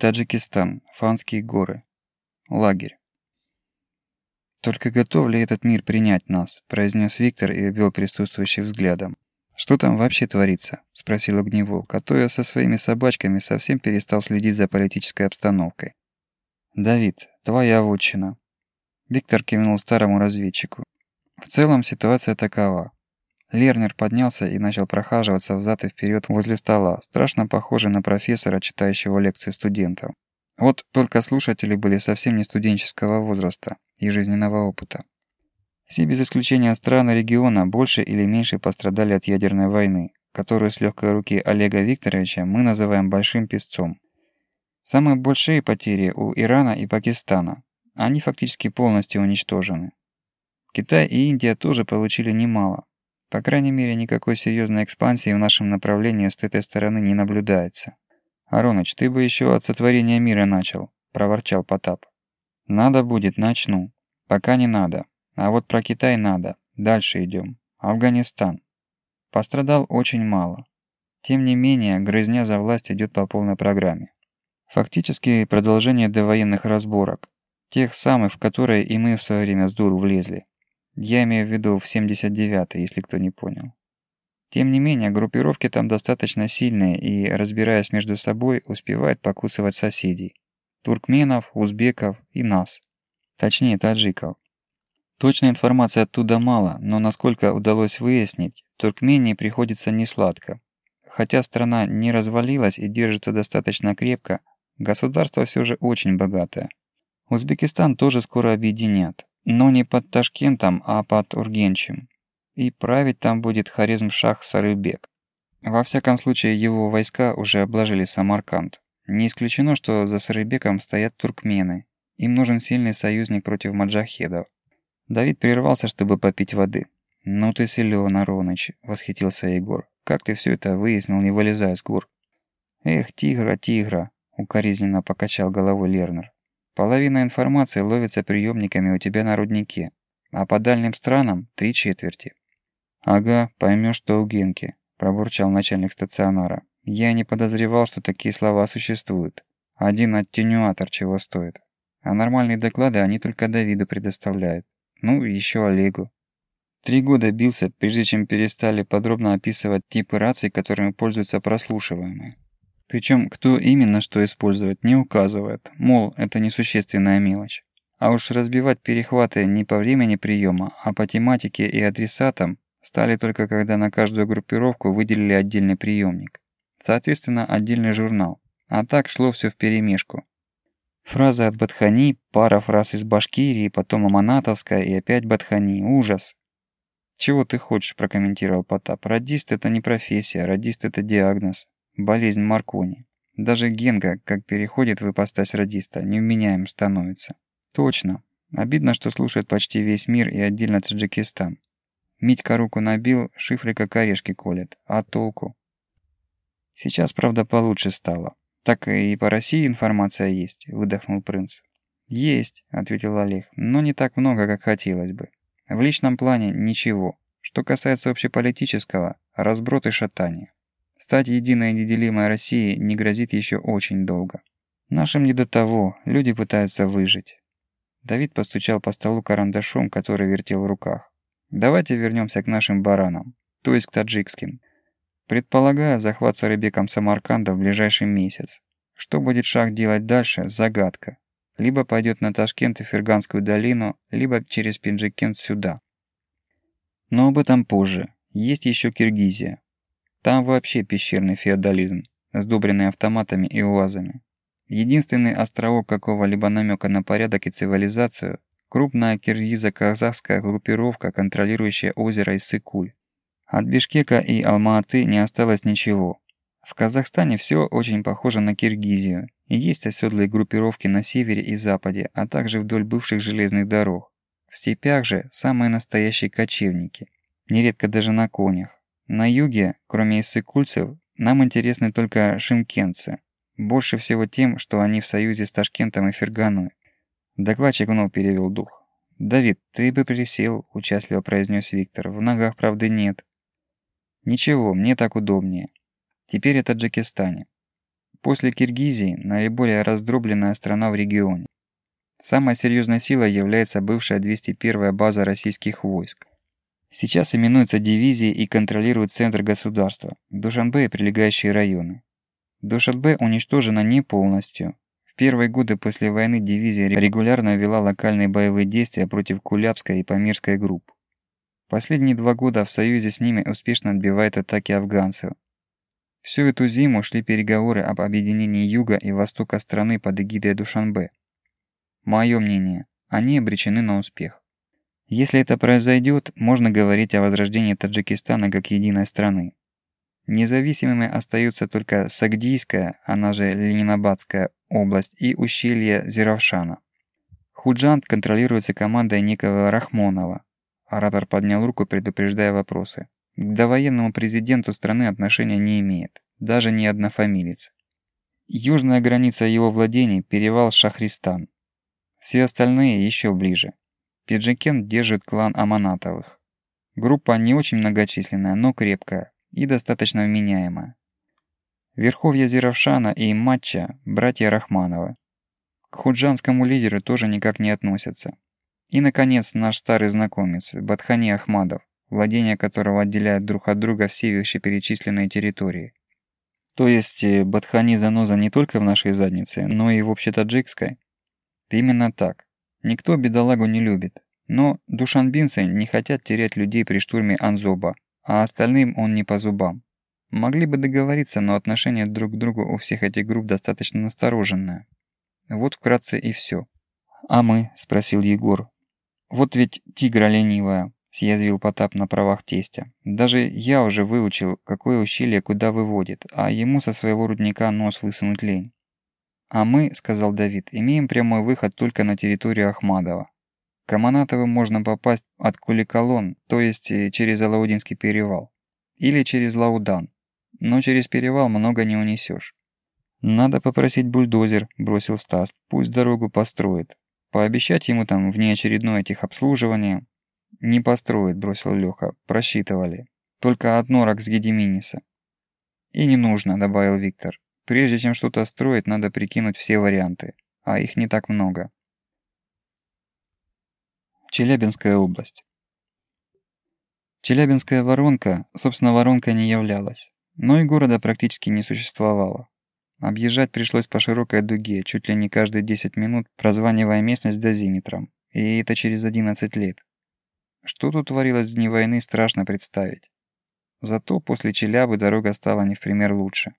Таджикистан. Фанские горы. Лагерь. «Только готов ли этот мир принять нас?» – произнес Виктор и обвел присутствующих взглядом. «Что там вообще творится?» – спросил Огневолк, то я со своими собачками совсем перестал следить за политической обстановкой. «Давид, твоя вотчина». Виктор кивнул старому разведчику. В целом ситуация такова. Лернер поднялся и начал прохаживаться взад и вперед возле стола, страшно похожий на профессора, читающего лекцию студентам. Вот только слушатели были совсем не студенческого возраста и жизненного опыта. Все без исключения страны региона больше или меньше пострадали от ядерной войны, которую с легкой руки Олега Викторовича мы называем «большим песцом». Самые большие потери у Ирана и Пакистана. Они фактически полностью уничтожены. Китай и Индия тоже получили немало. По крайней мере, никакой серьезной экспансии в нашем направлении с этой стороны не наблюдается. «Ароныч, ты бы еще от сотворения мира начал», – проворчал Потап. «Надо будет, начну. Пока не надо. А вот про Китай надо. Дальше идем. Афганистан. Пострадал очень мало. Тем не менее, грызня за власть идет по полной программе. Фактически продолжение довоенных разборок. Тех самых, в которые и мы в свое время с дуру влезли. Я имею в виду в 79-й, если кто не понял. Тем не менее, группировки там достаточно сильные и, разбираясь между собой, успевают покусывать соседей. Туркменов, узбеков и нас. Точнее, таджиков. Точной информации оттуда мало, но насколько удалось выяснить, Туркмении приходится несладко. Хотя страна не развалилась и держится достаточно крепко, государство все же очень богатое. Узбекистан тоже скоро объединят, но не под Ташкентом, а под Ургенчем и править там будет Харизм-Шах Сарыбек. Во всяком случае, его войска уже обложили Самарканд. Не исключено, что за Сарыбеком стоят туркмены. Им нужен сильный союзник против маджахедов. Давид прервался, чтобы попить воды. «Ну ты силён, Ароныч», — восхитился Егор. «Как ты все это выяснил, не вылезая с гор?» «Эх, тигра, тигра», — укоризненно покачал головой Лернер. «Половина информации ловится приемниками у тебя на руднике, а по дальним странам — три четверти. «Ага, поймешь, что у Генки», – пробурчал начальник стационара. «Я не подозревал, что такие слова существуют. Один аттенюатор чего стоит. А нормальные доклады они только Давиду предоставляют. Ну, еще Олегу». Три года бился, прежде чем перестали подробно описывать типы раций, которыми пользуются прослушиваемые. Причем, кто именно что использовать, не указывает, мол, это несущественная мелочь. А уж разбивать перехваты не по времени приема, а по тематике и адресатам стали только когда на каждую группировку выделили отдельный приемник. Соответственно, отдельный журнал. А так шло все вперемешку. Фраза от Батхани, пара фраз из Башкирии, потом Аманатовская и опять Батхани. Ужас. «Чего ты хочешь?» – прокомментировал Потап. «Радист – это не профессия, радист – это диагноз. Болезнь Маркони. Даже Генга, как переходит в ипостась радиста, невменяем становится». «Точно. Обидно, что слушает почти весь мир и отдельно Таджикистан. Митька руку набил, шифры как орешки колет. А толку? Сейчас, правда, получше стало. Так и по России информация есть, выдохнул принц. Есть, ответил Олег, но не так много, как хотелось бы. В личном плане ничего. Что касается общеполитического, разброд и шатание. Стать единой неделимой Россией не грозит еще очень долго. Нашим не до того, люди пытаются выжить. Давид постучал по столу карандашом, который вертел в руках. Давайте вернемся к нашим баранам, то есть к таджикским. Предполагаю захват Сарыбеком Самарканда в ближайший месяц. Что будет Шах делать дальше – загадка. Либо пойдет на Ташкент и Ферганскую долину, либо через Пинджикент сюда. Но об этом позже. Есть еще Киргизия. Там вообще пещерный феодализм, сдобренный автоматами и уазами. Единственный островок какого-либо намека на порядок и цивилизацию Крупная киргизо-казахская группировка, контролирующая озеро Иссык-Куль. От Бишкека и Алма-Аты не осталось ничего. В Казахстане все очень похоже на Киргизию, и есть оседлые группировки на севере и западе, а также вдоль бывших железных дорог. В степях же самые настоящие кочевники, нередко даже на конях. На юге, кроме иссыкульцев, нам интересны только шимкенцы. Больше всего тем, что они в союзе с Ташкентом и Ферганой. Докладчик вновь перевел дух. «Давид, ты бы присел», – участливо произнес Виктор. «В ногах правды нет». «Ничего, мне так удобнее. Теперь это Таджикистане. После Киргизии наиболее раздробленная страна в регионе. Самой серьезной силой является бывшая 201-я база российских войск. Сейчас именуется дивизией и контролирует центр государства, Душанбе и прилегающие районы. Душанбе уничтожена не полностью. В первые годы после войны дивизия регулярно вела локальные боевые действия против Кулябской и Памирской групп. Последние два года в союзе с ними успешно отбивает атаки афганцев. Всю эту зиму шли переговоры об объединении юга и востока страны под эгидой Душанбе. Мое мнение, они обречены на успех. Если это произойдет, можно говорить о возрождении Таджикистана как единой страны. Независимыми остаются только Сагдийская, она же Ленинабадская область и ущелье Зеравшана. Худжант контролируется командой некого Рахмонова. Оратор поднял руку, предупреждая вопросы. К довоенному президенту страны отношения не имеет, даже не однофамилец. Южная граница его владений – перевал Шахристан. Все остальные еще ближе. Пиджакен держит клан Аманатовых. Группа не очень многочисленная, но крепкая и достаточно вменяемая. Верховья Зеравшана и Матча – братья Рахмановы. К худжанскому лидеру тоже никак не относятся. И, наконец, наш старый знакомец – Бадхани Ахмадов, владения которого отделяют друг от друга все вышеперечисленные территории. То есть э, Бадхани заноза не только в нашей заднице, но и в общетаджикской. Именно так. Никто бедолагу не любит. Но душанбинцы не хотят терять людей при штурме Анзоба, а остальным он не по зубам. Могли бы договориться, но отношение друг к другу у всех этих групп достаточно настороженное. Вот вкратце и все. «А мы?» – спросил Егор. «Вот ведь тигра ленивая съязвил Потап на правах тестя. «Даже я уже выучил, какое ущелье куда выводит, а ему со своего рудника нос высунуть лень». «А мы, — сказал Давид, — имеем прямой выход только на территорию Ахмадова. К Аманатовым можно попасть от Куликолон, то есть э, через Алаудинский перевал. Или через Лаудан. Но через перевал много не унесешь. «Надо попросить бульдозер», – бросил Стас. «Пусть дорогу построит. Пообещать ему там внеочередное техобслуживание, «Не построит», – бросил Леха. «Просчитывали. Только одно рак с Гедиминиса». «И не нужно», – добавил Виктор. «Прежде чем что-то строить, надо прикинуть все варианты. А их не так много». Челябинская область. Челябинская воронка, собственно, воронкой не являлась. Но и города практически не существовало. Объезжать пришлось по широкой дуге, чуть ли не каждые 10 минут, прозванивая местность дозиметром. И это через 11 лет. Что тут творилось в дни войны, страшно представить. Зато после Челябы дорога стала не в пример лучше.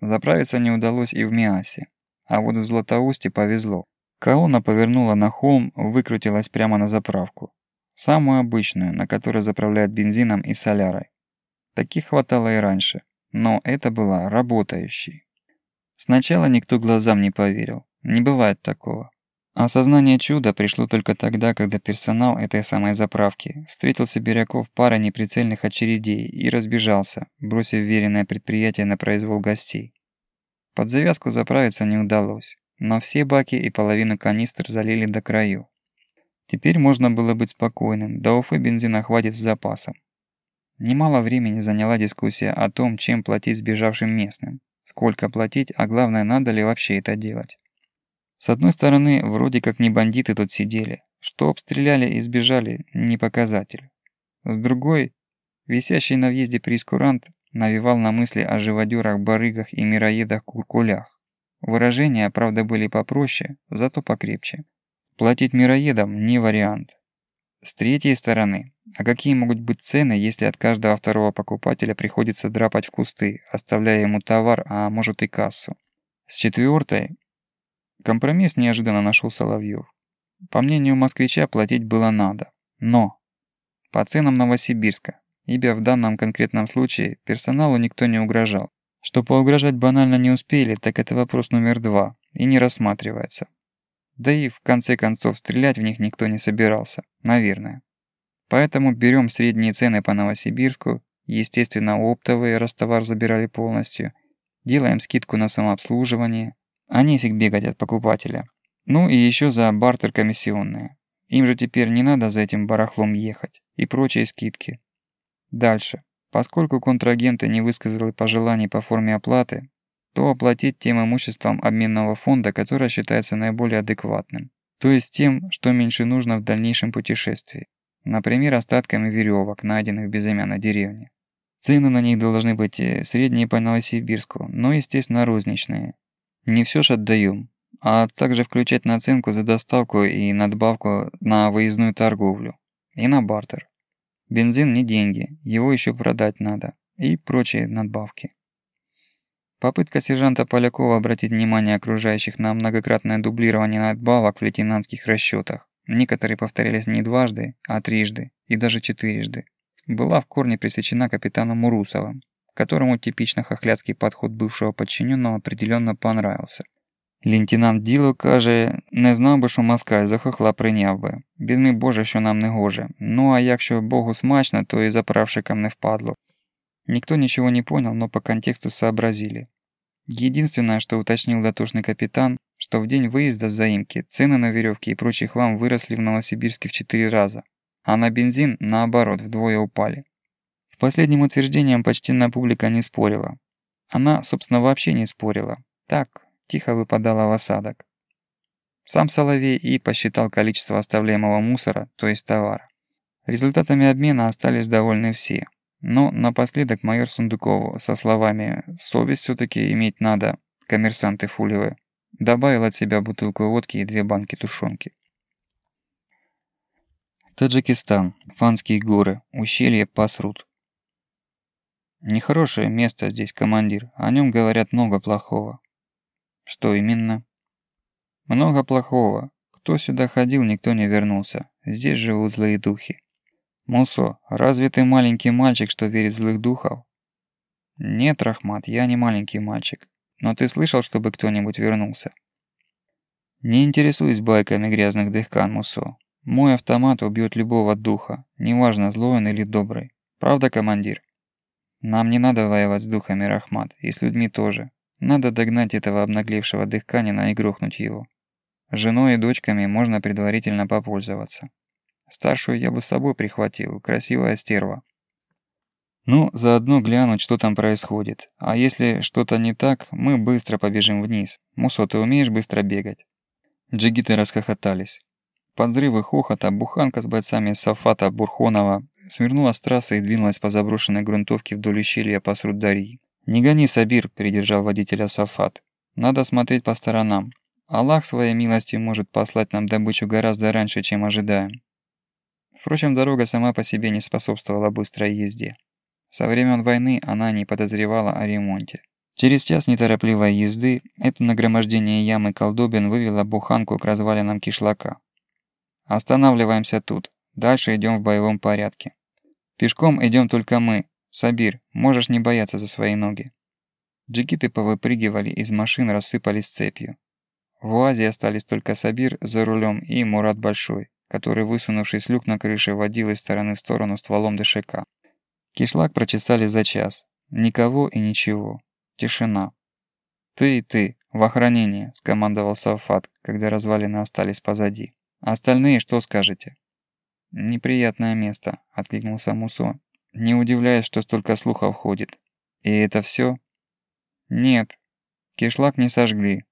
Заправиться не удалось и в Миасе. А вот в Златоусте повезло. Колонна повернула на холм, выкрутилась прямо на заправку. Самую обычную, на которой заправляют бензином и солярой. Таких хватало и раньше. Но это была работающей. Сначала никто глазам не поверил. Не бывает такого. Осознание чуда пришло только тогда, когда персонал этой самой заправки встретил Сибиряков парой неприцельных очередей и разбежался, бросив веренное предприятие на произвол гостей. Под завязку заправиться не удалось, но все баки и половину канистр залили до краю. Теперь можно было быть спокойным, до Уфы бензина хватит с запасом. Немало времени заняла дискуссия о том, чем платить сбежавшим местным, сколько платить, а главное, надо ли вообще это делать. С одной стороны, вроде как не бандиты тут сидели. Что обстреляли и сбежали – не показатель. С другой, висящий на въезде прескурант навевал на мысли о живодерах, барыгах и мироедах-куркулях. Выражения, правда, были попроще, зато покрепче. Платить мироедам – не вариант. С третьей стороны, а какие могут быть цены, если от каждого второго покупателя приходится драпать в кусты, оставляя ему товар, а может и кассу? С четвертой, Компромисс неожиданно нашел Соловьев. По мнению москвича, платить было надо. Но! По ценам Новосибирска, ибо в данном конкретном случае персоналу никто не угрожал. Что поугрожать банально не успели, так это вопрос номер два, и не рассматривается. Да и в конце концов стрелять в них никто не собирался, наверное. Поэтому берем средние цены по Новосибирску, естественно оптовые, раз товар забирали полностью, делаем скидку на самообслуживание, а нефиг бегать от покупателя. Ну и еще за бартер комиссионные. Им же теперь не надо за этим барахлом ехать. И прочие скидки. Дальше. Поскольку контрагенты не высказали пожеланий по форме оплаты, то оплатить тем имуществом обменного фонда, которое считается наиболее адекватным. То есть тем, что меньше нужно в дальнейшем путешествии. Например, остатками веревок, найденных безымянной деревне. Цены на них должны быть э, средние по Новосибирску, но, естественно, розничные. Не все ж отдаем, а также включать наценку за доставку и надбавку на выездную торговлю. И на бартер. Бензин не деньги, его еще продать надо. И прочие надбавки. Попытка сержанта Полякова обратить внимание окружающих на многократное дублирование надбавок в лейтенантских расчетах, некоторые повторялись не дважды, а трижды и даже четырежды, была в корне пресечена капитаном Урусовым, которому типично хохлядский подход бывшего подчиненного определенно понравился. Лейтенант Діло каже, не знав би, що москаль за хохла прийняв би. Візьми Боже, що нам не гоже. Ну а якщо Богу смачно, то и заправщикам не впадло. Никто ничего не понял, но по контексту сообразили. Единственное, что уточнил дотошный капитан, что в день выезда с заимки цены на веревки и прочий хлам выросли в Новосибирске в четыре раза, а на бензин, наоборот, вдвое упали. С последним утверждением почтенная публика не спорила. Она, собственно, вообще не спорила. Так, тихо выпадала в осадок. Сам Соловей и посчитал количество оставляемого мусора, то есть товара. Результатами обмена остались довольны все – но напоследок майор Сундуков со словами «совесть все-таки иметь надо, коммерсанты фулевые», добавил от себя бутылку водки и две банки тушенки. Таджикистан, Фанские горы, ущелье Пасрут. Нехорошее место здесь, командир, о нем говорят много плохого. Что именно? Много плохого. Кто сюда ходил, никто не вернулся. Здесь живут злые духи. «Мусо, разве ты маленький мальчик, что верит в злых духов?» «Нет, Рахмат, я не маленький мальчик. Но ты слышал, чтобы кто-нибудь вернулся?» «Не интересуюсь байками грязных дыхкан, Мусо. Мой автомат убьет любого духа, неважно, злой он или добрый. Правда, командир?» «Нам не надо воевать с духами, Рахмат, и с людьми тоже. Надо догнать этого обнаглевшего дыхканина и грохнуть его. Женой и дочками можно предварительно попользоваться». Старшую я бы с собой прихватил, красивая стерва. Ну, заодно глянуть, что там происходит. А если что-то не так, мы быстро побежим вниз. Мусо, ты умеешь быстро бегать?» Джигиты расхохотались. Под взрывы хохота буханка с бойцами Сафата Бурхонова свернула с трассы и двинулась по заброшенной грунтовке вдоль ущелья посрут Дарьи. «Не гони, Сабир», – придержал водителя Сафат. «Надо смотреть по сторонам. Аллах своей милостью может послать нам добычу гораздо раньше, чем ожидаем». Впрочем, дорога сама по себе не способствовала быстрой езде. Со времен войны она не подозревала о ремонте. Через час неторопливой езды это нагромождение ям и колдобин вывело буханку к развалинам кишлака. Останавливаемся тут. Дальше идем в боевом порядке. Пешком идем только мы. Сабир, можешь не бояться за свои ноги. Джигиты повыпрыгивали из машин, рассыпались цепью. В УАЗе остались только Сабир за рулем и Мурат Большой который, высунувшись люк на крыше, водил из стороны в сторону стволом ДШК. Кишлак прочесали за час. Никого и ничего. Тишина. «Ты и ты, в охранение», – скомандовал Сафат, когда развалины остались позади. «Остальные что скажете?» «Неприятное место», – откликнулся Мусо, не удивляясь, что столько слухов ходит. «И это все? «Нет. Кишлак не сожгли,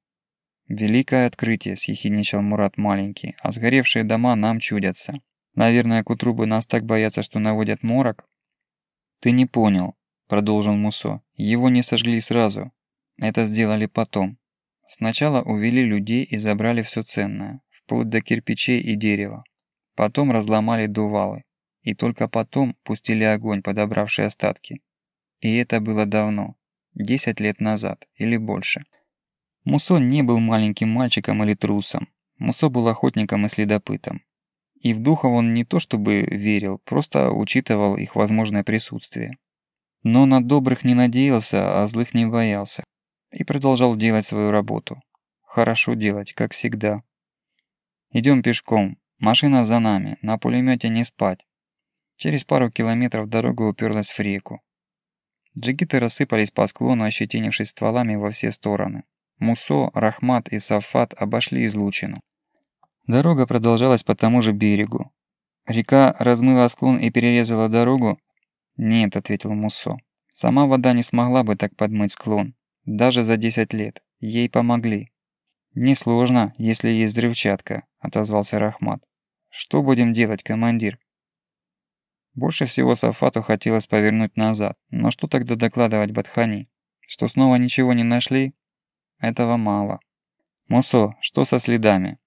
«Великое открытие», – съехидничал Мурат маленький, – «а сгоревшие дома нам чудятся. Наверное, к утру бы нас так боятся, что наводят морок». «Ты не понял», – продолжил Мусо. «Его не сожгли сразу. Это сделали потом. Сначала увели людей и забрали все ценное, вплоть до кирпичей и дерева. Потом разломали дувалы. И только потом пустили огонь, подобравший остатки. И это было давно. Десять лет назад или больше. Мусо не был маленьким мальчиком или трусом. Мусо был охотником и следопытом. И в духов он не то чтобы верил, просто учитывал их возможное присутствие. Но на добрых не надеялся, а злых не боялся. И продолжал делать свою работу. Хорошо делать, как всегда. Идем пешком. Машина за нами. На пулемете не спать. Через пару километров дорога уперлась в реку. Джигиты рассыпались по склону, ощетинившись стволами во все стороны. Мусо, Рахмат и Сафат обошли излучину. Дорога продолжалась по тому же берегу. Река размыла склон и перерезала дорогу? Нет, ответил Мусо. Сама вода не смогла бы так подмыть склон. Даже за 10 лет. Ей помогли. «Несложно, если есть взрывчатка», – отозвался Рахмат. «Что будем делать, командир?» Больше всего Сафату хотелось повернуть назад, но что тогда докладывать Батхани? Что снова ничего не нашли? Этого мало. Мусо, что со следами?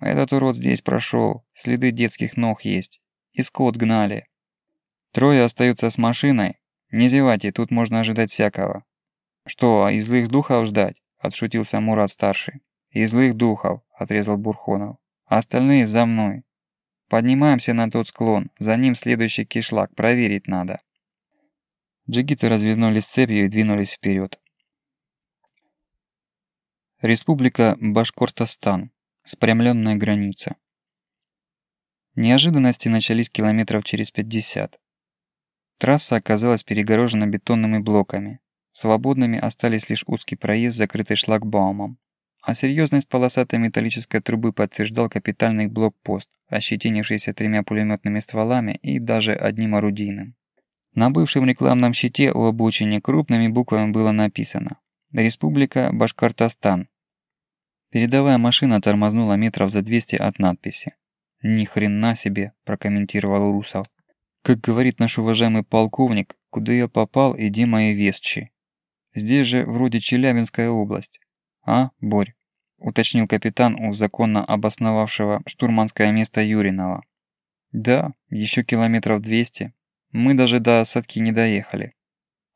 Этот урод здесь прошел, следы детских ног есть. И скот гнали. Трое остаются с машиной. Не зевайте, тут можно ожидать всякого. Что, из злых духов ждать? Отшутился Мурат-старший. «И злых духов», — отрезал Бурхонов. «Остальные за мной. Поднимаемся на тот склон, за ним следующий кишлак, проверить надо». Джигиты развернулись цепью и двинулись вперед. Республика Башкортостан. Спрямленная граница. Неожиданности начались километров через 50. Трасса оказалась перегорожена бетонными блоками. Свободными остались лишь узкий проезд, закрытый шлагбаумом. А серьезность полосатой металлической трубы подтверждал капитальный блокпост, ощетинившийся тремя пулеметными стволами и даже одним орудийным. На бывшем рекламном щите у обочины крупными буквами было написано «Республика Башкортостан». Передовая машина тормознула метров за 200 от надписи. «Ни хрена себе», – прокомментировал Урусов. «Как говорит наш уважаемый полковник, куда я попал, иди мои вестчи». Здесь же вроде Челябинская область. А, Борь? Уточнил капитан у законно обосновавшего штурманское место Юринова. Да, еще километров 200. Мы даже до Садки не доехали.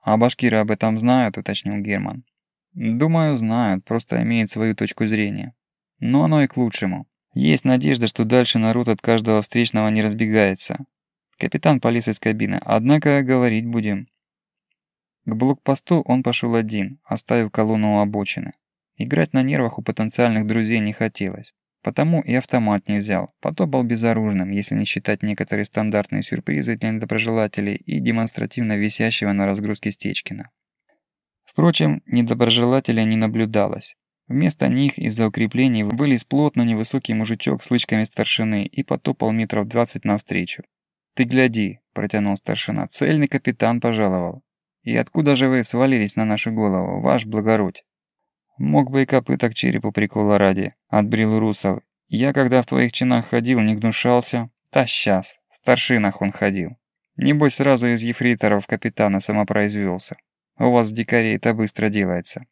А башкиры об этом знают, уточнил Герман. Думаю, знают, просто имеют свою точку зрения. Но оно и к лучшему. Есть надежда, что дальше народ от каждого встречного не разбегается. Капитан полез из кабины. Однако говорить будем. К блокпосту он пошел один, оставив колонну у обочины. Играть на нервах у потенциальных друзей не хотелось. Потому и автомат не взял, потопал безоружным, если не считать некоторые стандартные сюрпризы для недоброжелателей и демонстративно висящего на разгрузке Стечкина. Впрочем, недоброжелателя не наблюдалось. Вместо них из-за укреплений вылез плотно невысокий мужичок с лычками старшины и потопал метров двадцать навстречу. «Ты гляди», – протянул старшина, – «цельный капитан пожаловал. И откуда же вы свалились на нашу голову, ваш благородь? Мог бы и копыта к черепу прикола ради, отбрил Русов. Я когда в твоих чинах ходил, не гнушался. Та сейчас, в старшинах он ходил. Небось сразу из ефрейторов капитана самопроизвелся. У вас дикарей-то быстро делается.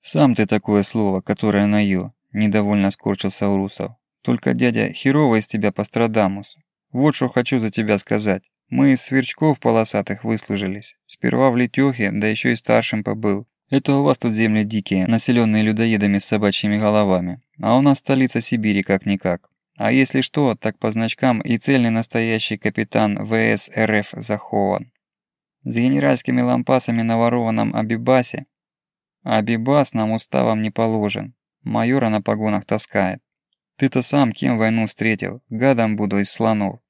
Сам ты такое слово, которое на «ё», недовольно скорчился Урусов. Только, дядя, херово из тебя Пострадамус. Вот что хочу за тебя сказать. Мы из сверчков полосатых выслужились. Сперва в Летёхе, да еще и старшим побыл. Это у вас тут земли дикие, населенные людоедами с собачьими головами. А у нас столица Сибири как-никак. А если что, так по значкам и цельный настоящий капитан ВС РФ захован. С генеральскими лампасами на ворованном Абибасе. Абибас нам уставом не положен. Майора на погонах таскает. Ты-то сам кем войну встретил? Гадом буду из слонов.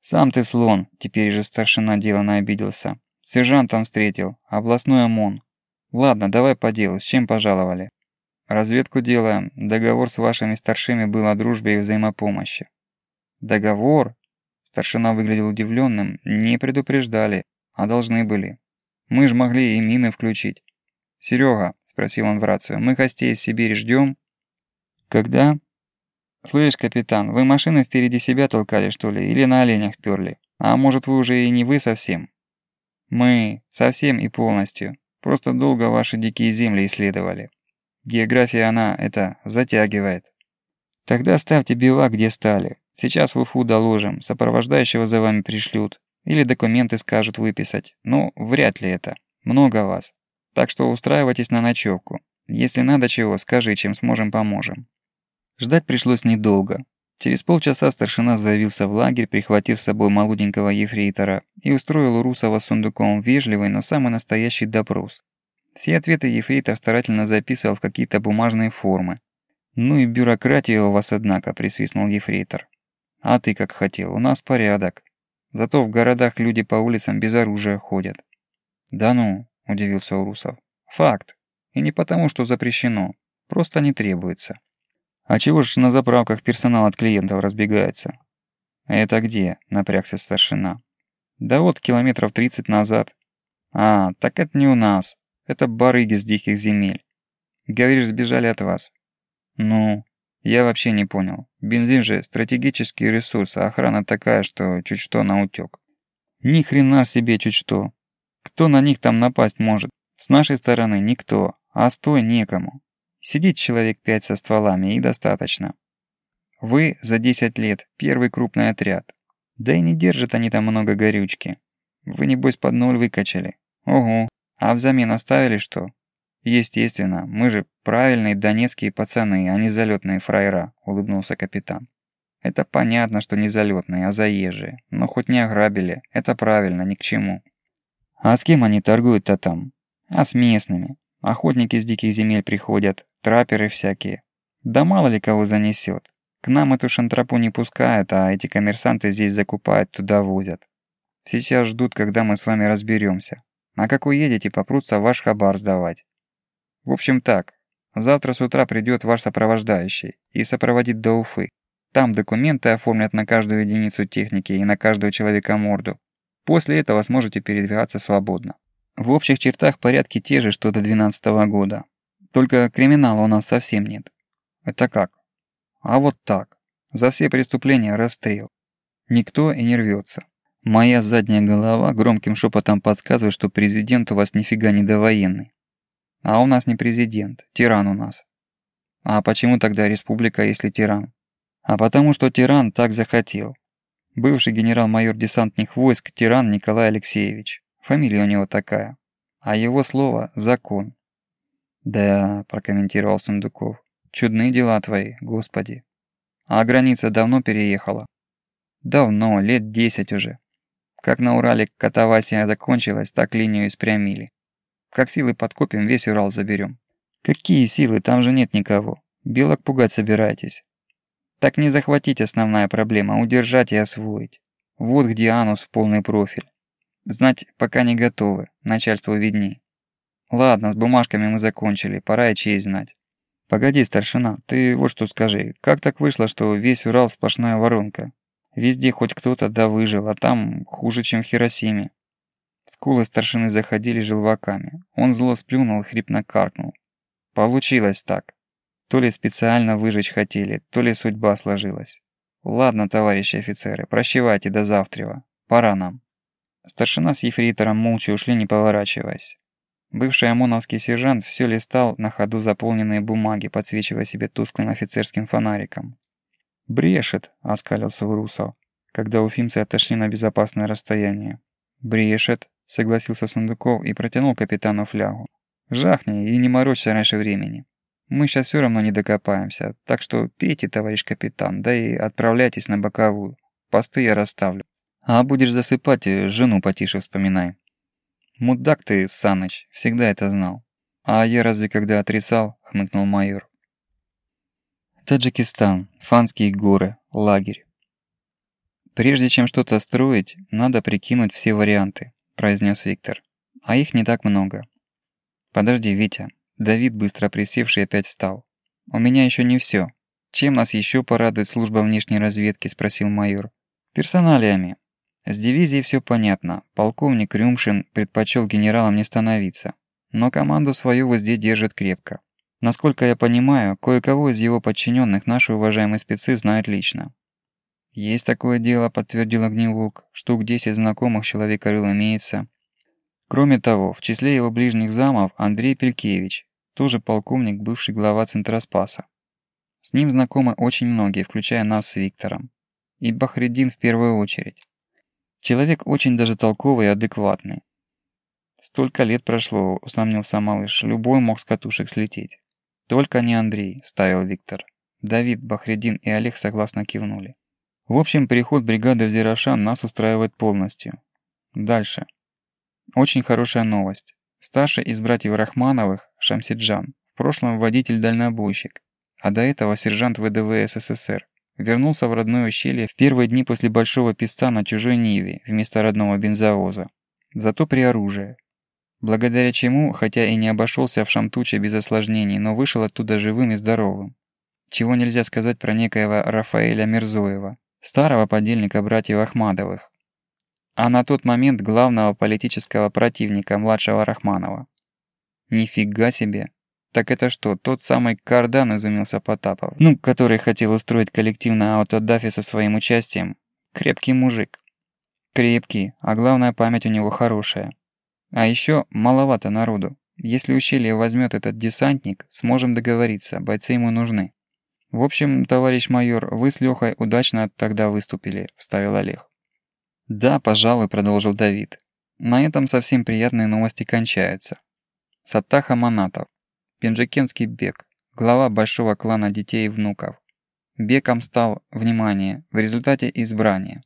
«Сам ты слон», — теперь же старшина делано обиделся. «Сержантом встретил. Областной ОМОН. Ладно, давай по делу. С чем пожаловали?» «Разведку делаем. Договор с вашими старшими был о дружбе и взаимопомощи». «Договор?» Старшина выглядел удивленным. «Не предупреждали, а должны были. Мы ж могли и мины включить». «Серега», — спросил он в рацию, — «мы гостей из Сибири ждем?» «Когда?» «Слышь, капитан, вы машины впереди себя толкали, что ли, или на оленях перли? А может, вы уже и не вы совсем?» «Мы. Совсем и полностью. Просто долго ваши дикие земли исследовали. География она, это, затягивает. Тогда ставьте бивак, где стали. Сейчас в Уфу доложим, сопровождающего за вами пришлют. Или документы скажут выписать. Но вряд ли это. Много вас. Так что устраивайтесь на ночевку. Если надо чего, скажи, чем сможем, поможем. Ждать пришлось недолго. Через полчаса старшина заявился в лагерь, прихватив с собой молоденького ефрейтора, и устроил у Русова сундуком вежливый, но самый настоящий допрос. Все ответы ефрейтор старательно записывал в какие-то бумажные формы. «Ну и бюрократия у вас, однако», – присвистнул ефрейтор. «А ты как хотел, у нас порядок. Зато в городах люди по улицам без оружия ходят». «Да ну», – удивился Урусов. «Факт. И не потому, что запрещено. Просто не требуется». А чего ж на заправках персонал от клиентов разбегается? Это где? Напрягся старшина. Да вот километров 30 назад. А, так это не у нас. Это барыги с диких земель. Говоришь, сбежали от вас. Ну, я вообще не понял. Бензин же стратегический ресурс, а охрана такая, что чуть что на утёк. Ни хрена себе чуть что. Кто на них там напасть может? С нашей стороны никто, а с той некому. Сидит человек пять со стволами и достаточно. Вы за 10 лет первый крупный отряд. Да и не держат они там много горючки. Вы небось под ноль выкачали. Ого. А взамен оставили что? Естественно, мы же правильные донецкие пацаны, а не залетные фраера, улыбнулся капитан. Это понятно, что не залетные, а заезжие. Но хоть не ограбили, это правильно, ни к чему. А с кем они торгуют-то там? А с местными. Охотники с диких земель приходят, трапперы всякие. Да мало ли кого занесет. К нам эту шантрапу не пускают, а эти коммерсанты здесь закупают, туда возят. Сейчас ждут, когда мы с вами разберемся. А как уедете, попрутся ваш хабар сдавать. В общем так, завтра с утра придет ваш сопровождающий и сопроводит до Уфы. Там документы оформят на каждую единицу техники и на каждого человека морду. После этого сможете передвигаться свободно. В общих чертах порядки те же, что до 12 -го года. Только криминала у нас совсем нет. Это как? А вот так. За все преступления расстрел. Никто и не рвется. Моя задняя голова громким шепотом подсказывает, что президент у вас нифига не довоенный. А у нас не президент, тиран у нас. А почему тогда республика, если тиран? А потому что тиран так захотел. Бывший генерал-майор десантных войск тиран Николай Алексеевич. Фамилия у него такая. А его слово – закон. «Да», – прокомментировал Сундуков. «Чудные дела твои, господи». «А граница давно переехала?» «Давно, лет десять уже. Как на Урале катавасия закончилась, так линию и спрямили. Как силы подкопим, весь Урал заберем. Какие силы? Там же нет никого. Белок пугать собираетесь. Так не захватить основная проблема, а удержать и освоить. Вот где анус в полный профиль. Знать пока не готовы, начальству видней. Ладно, с бумажками мы закончили, пора и честь знать. Погоди, старшина, ты вот что скажи, как так вышло, что весь Урал сплошная воронка? Везде хоть кто-то да выжил, а там хуже, чем в Хиросиме. Скулы старшины заходили желваками. Он зло сплюнул хрипно каркнул. Получилось так. То ли специально выжечь хотели, то ли судьба сложилась. Ладно, товарищи офицеры, прощевайте до завтра. Пора нам. Старшина с ефрейтором молча ушли, не поворачиваясь. Бывший ОМОНовский сержант все листал на ходу заполненные бумаги, подсвечивая себе тусклым офицерским фонариком. «Брешет», — оскалился Урусов, когда уфимцы отошли на безопасное расстояние. «Брешет», — согласился Сундуков и протянул капитану флягу. «Жахни и не морочься раньше времени. Мы сейчас все равно не докопаемся, так что пейте, товарищ капитан, да и отправляйтесь на боковую. Посты я расставлю. А будешь засыпать, жену потише вспоминай». «Мудак ты, Саныч, всегда это знал». «А я разве когда отрицал?» — хмыкнул майор. Таджикистан, Фанские горы, лагерь. «Прежде чем что-то строить, надо прикинуть все варианты», – произнес Виктор. «А их не так много». «Подожди, Витя». Давид, быстро присевший, опять встал. «У меня еще не все. Чем нас еще порадует служба внешней разведки?» – спросил майор. «Персоналиями. С дивизией все понятно. Полковник Рюмшин предпочел генералом не становиться. Но команду свою везде держит крепко. Насколько я понимаю, кое-кого из его подчиненных наши уважаемые спецы знают лично. «Есть такое дело», — подтвердил Огневолк. «Штук 10 знакомых человека рыл имеется». Кроме того, в числе его ближних замов Андрей Пелькевич, тоже полковник, бывший глава Центроспаса. С ним знакомы очень многие, включая нас с Виктором. И Бахредин в первую очередь. Человек очень даже толковый и адекватный. Столько лет прошло, усомнился малыш, любой мог с катушек слететь. «Только не Андрей», – ставил Виктор. Давид, Бахредин и Олег согласно кивнули. В общем, переход бригады в Зерошан нас устраивает полностью. Дальше. Очень хорошая новость. Старший из братьев Рахмановых, Шамсиджан, в прошлом водитель-дальнобойщик, а до этого сержант ВДВ СССР, вернулся в родное ущелье в первые дни после Большого Песца на чужой Ниве вместо родного бензовоза. Зато при оружии. Благодаря чему, хотя и не обошелся в Шамтуче без осложнений, но вышел оттуда живым и здоровым. Чего нельзя сказать про некоего Рафаэля Мирзоева, старого подельника братьев Ахмадовых, а на тот момент главного политического противника младшего Рахманова. Нифига себе. Так это что, тот самый кардан, изумился Потапов? Ну, который хотел устроить коллективное аутодафи со своим участием. Крепкий мужик. Крепкий, а главное, память у него хорошая. А еще маловато народу. Если ущелье возьмет этот десантник, сможем договориться, бойцы ему нужны. В общем, товарищ майор, вы с Лехой удачно тогда выступили, вставил Олег. Да, пожалуй, продолжил Давид. На этом совсем приятные новости кончаются. Саттаха Манатов, Пенджикенский бег, глава большого клана детей и внуков. Беком стал, внимание, в результате избрания.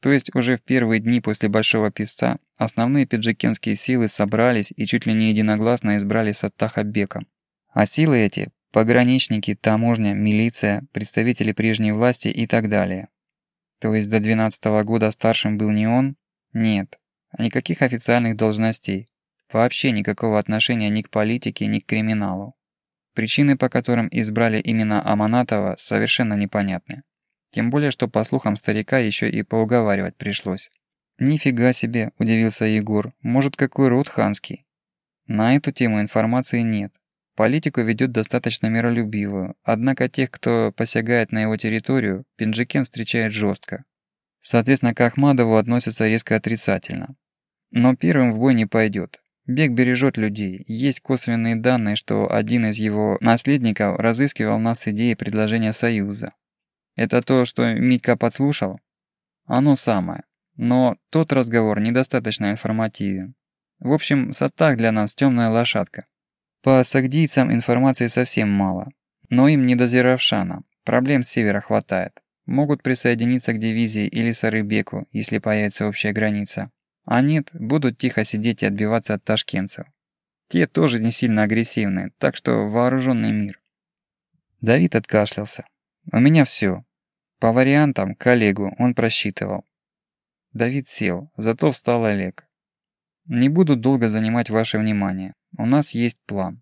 То есть уже в первые дни после Большого Песца основные пиджикенские силы собрались и чуть ли не единогласно избрали Саттаха Беком. А силы эти – пограничники, таможня, милиция, представители прежней власти и так далее. То есть до 12 -го года старшим был не он? Нет. Никаких официальных должностей. Вообще никакого отношения ни к политике, ни к криминалу. Причины, по которым избрали именно Аманатова, совершенно непонятны. Тем более, что по слухам старика еще и поуговаривать пришлось. «Нифига себе», – удивился Егор. «Может, какой род ханский?» На эту тему информации нет. Политику ведет достаточно миролюбивую, однако тех, кто посягает на его территорию, Пинджикен встречает жестко. Соответственно, к Ахмадову относятся резко отрицательно. Но первым в бой не пойдет. Бег бережет людей. Есть косвенные данные, что один из его наследников разыскивал нас с идеей предложения союза. Это то, что Митька подслушал? Оно самое. Но тот разговор недостаточно информативен. В общем, Сатах для нас темная лошадка. По сагдийцам информации совсем мало. Но им не до Зеравшана. Проблем с севера хватает. Могут присоединиться к дивизии или Сарыбеку, если появится общая граница. А нет, будут тихо сидеть и отбиваться от ташкентцев. Те тоже не сильно агрессивные, так что вооруженный мир. Давид откашлялся. У меня все. По вариантам, коллегу он просчитывал. Давид сел, зато встал Олег. Не буду долго занимать ваше внимание. У нас есть план.